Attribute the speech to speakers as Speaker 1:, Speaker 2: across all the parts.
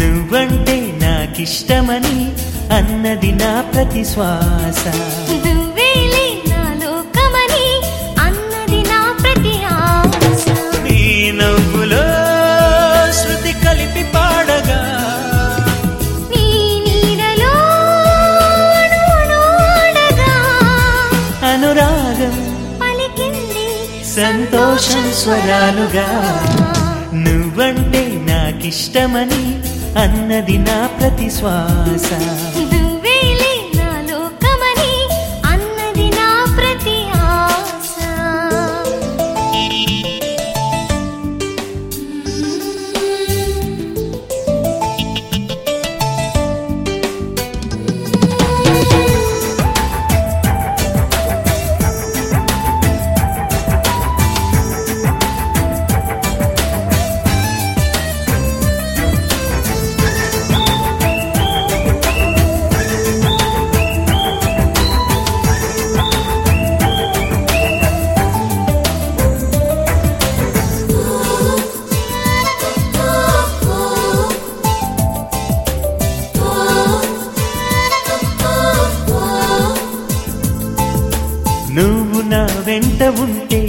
Speaker 1: నువ్వంటే నాకిష్టమని అన్నది నా ప్రతి శ్వాస
Speaker 2: నువ్వేలే నా లోకమని అన్నది నా ప్రతి ఆశ
Speaker 1: నీ నవ్వులో శృతి కలిపి పాడగా.
Speaker 2: నీ నీడలో అణువణువడగా
Speaker 1: అనురాగం
Speaker 2: పలికింది
Speaker 1: సంతోషం స్వరాలుగా. నువ్వంటే నాకిష్టమని అన్నది నా ప్రతి శ్వాస. వెంట ఉంటే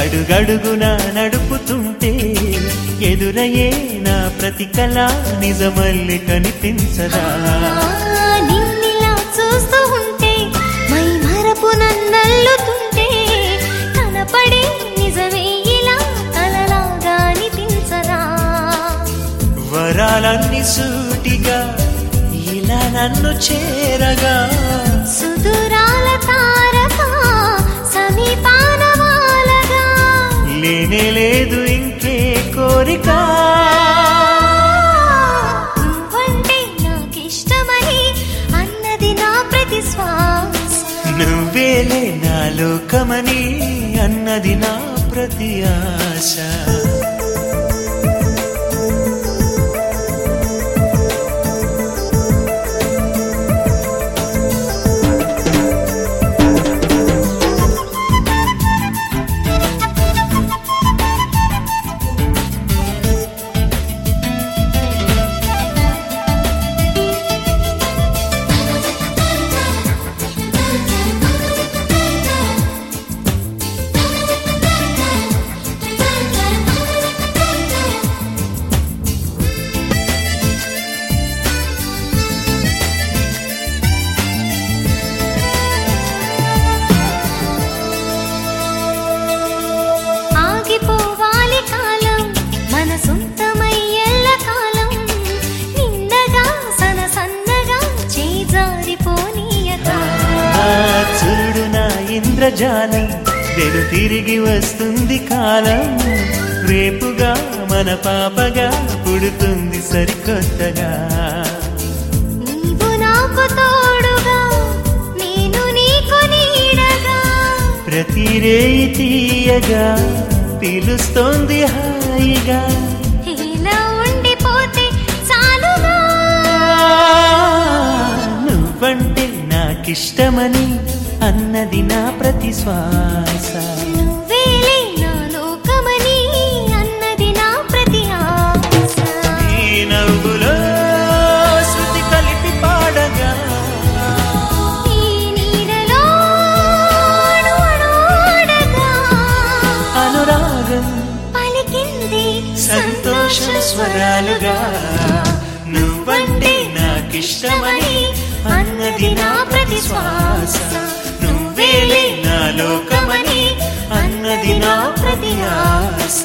Speaker 1: అడుగడుగునా నడుపుతుంటే ఎదురయ్యే నా ప్రతి కళ నిజమల్లి కనిపించదా?
Speaker 2: నిన్నిలా చూస్తూ ఉంటే మై మరపు నన్నల్లుతుంటే కనపడే నిజమే ఇలా కలలాగా అనిపించరా
Speaker 1: వరాలన్నీ సూటిగా ఇలా నన్ను చేరగా. లేనే లేదు ఇంకే కోరిక. నువ్వేలే నా లోకమని అన్నది నా ప్రతి ఆశ. ఇంద్రజాలం వెను తిరిగి వస్తుంది కాలం. రేపుగా మన పాపగా పుడుతుంది సరికొత్తగా.
Speaker 2: నేను
Speaker 1: ప్రతి రేయి తీయగా పిలుస్తోంది హాయిగా.
Speaker 2: ఇలా ఉండిపోతే చాలుగా.
Speaker 1: నువ్వంటే నాకిష్టమని అన్నది నా ప్రతి శ్వాస. సంతోష స్వరాలుగా. నువ్వంటే నాకిష్టమని అన్నది నా ప్రతి శ్వాస. నువ్వేలే లోకమని అన్నది నా ప్రతి ఆశ